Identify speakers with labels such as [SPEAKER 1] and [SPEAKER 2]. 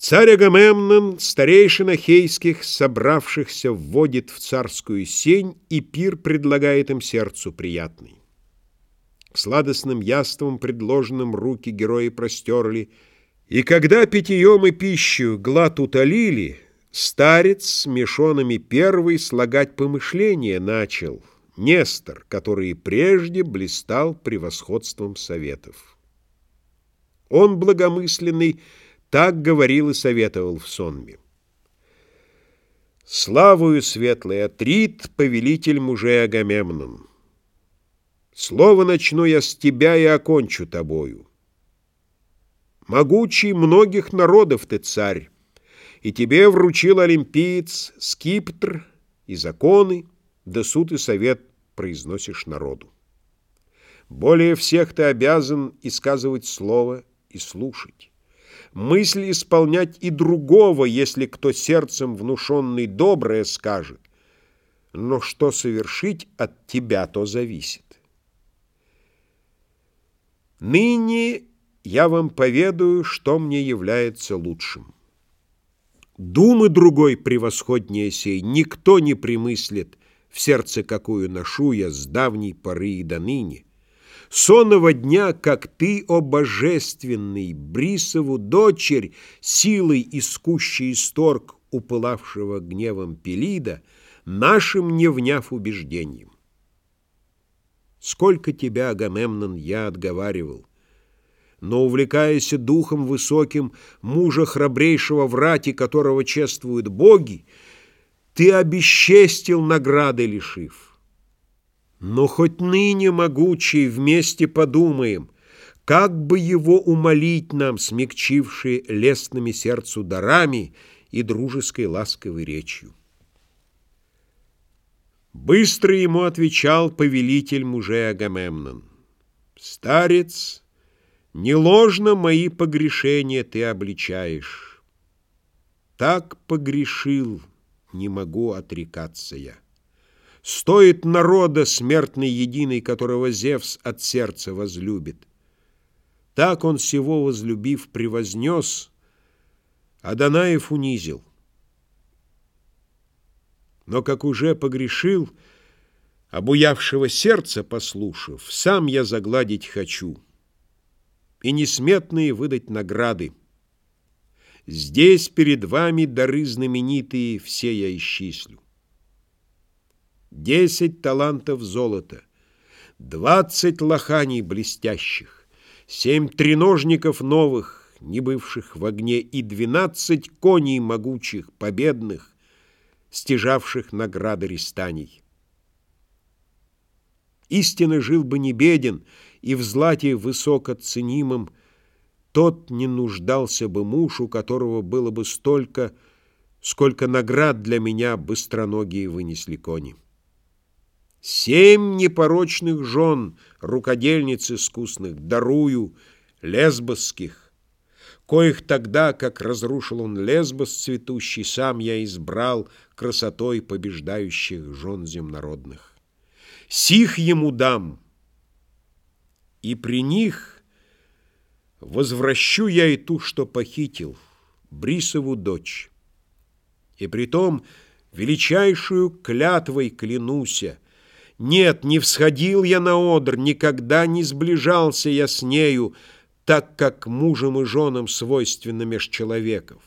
[SPEAKER 1] Царь Агамемнон старейшин Ахейских, собравшихся, вводит в царскую сень, и пир предлагает им сердцу приятный. Сладостным яством предложенным руки герои простерли, и когда питьем и пищу глад утолили, старец с мешонами первый слагать помышления начал, Нестор, который прежде блистал превосходством советов. Он благомысленный, так говорил и советовал в сонме. Славою светлый Атрит, повелитель мужей Агамемнон. Слово начну я с тебя и окончу тобою. Могучий многих народов ты царь, и тебе вручил олимпиец скиптр и законы, да суд и совет произносишь народу. Более всех ты обязан и сказывать слово, и слушать мысль исполнять и другого, если кто сердцем внушенный доброе скажет. Но что совершить от тебя, то зависит. Ныне я вам поведаю, что мне является лучшим. Думы другой превосходнее сей никто не примыслит, в сердце какую ношу я с давней поры и до ныне сонного дня, как ты, о божественный, Брисову дочерь, силой искущий исторг упылавшего гневом Пелида, нашим не вняв убеждением. Сколько тебя, Агамемнон, я отговаривал, но, увлекаясь духом высоким, мужа храбрейшего врати, которого чествуют боги, ты обесчестил награды лишив. Но хоть ныне, могучий, вместе подумаем, Как бы его умолить нам, смягчившие Лестными сердцу дарами И дружеской ласковой речью. Быстро ему отвечал повелитель мужей Агамемнон. «Старец, не ложно мои погрешения ты обличаешь. Так погрешил, не могу отрекаться я». Стоит народа смертный единый, которого Зевс от сердца возлюбит. Так он всего возлюбив превознес, а Данаев унизил. Но как уже погрешил, обуявшего сердца послушав, сам я загладить хочу и несметные выдать награды. Здесь перед вами дары знаменитые все я исчислю десять талантов золота, двадцать лоханий блестящих, семь треножников новых, не бывших в огне, и двенадцать коней могучих, победных, стяжавших награды рестаний. Истинно жил бы не беден, и в злате высокоценимом тот не нуждался бы муж, у которого было бы столько, сколько наград для меня быстроногие вынесли кони. Семь непорочных жен, рукодельниц искусных, дарую, лесбосских, коих тогда, как разрушил он лесбос цветущий, сам я избрал красотой побеждающих жен земнородных. Сих ему дам, и при них возвращу я и ту, что похитил, Брисову дочь. И притом величайшую клятвой клянуся, нет, не всходил я на одр, никогда не сближался я с нею, так как мужем и женам свойственно меж человеков.